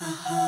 Uh-huh.